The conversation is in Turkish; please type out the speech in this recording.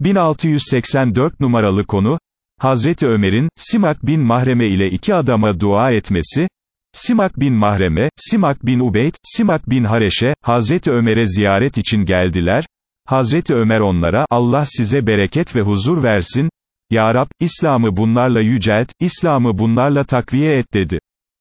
1684 numaralı konu, Hazreti Ömer'in, Simak bin Mahreme ile iki adama dua etmesi, Simak bin Mahreme, Simak bin Ubeyd, Simak bin Hareşe, Hazreti Ömer'e ziyaret için geldiler, Hazreti Ömer onlara, Allah size bereket ve huzur versin, Ya Rab, İslam'ı bunlarla yücelt, İslam'ı bunlarla takviye et dedi.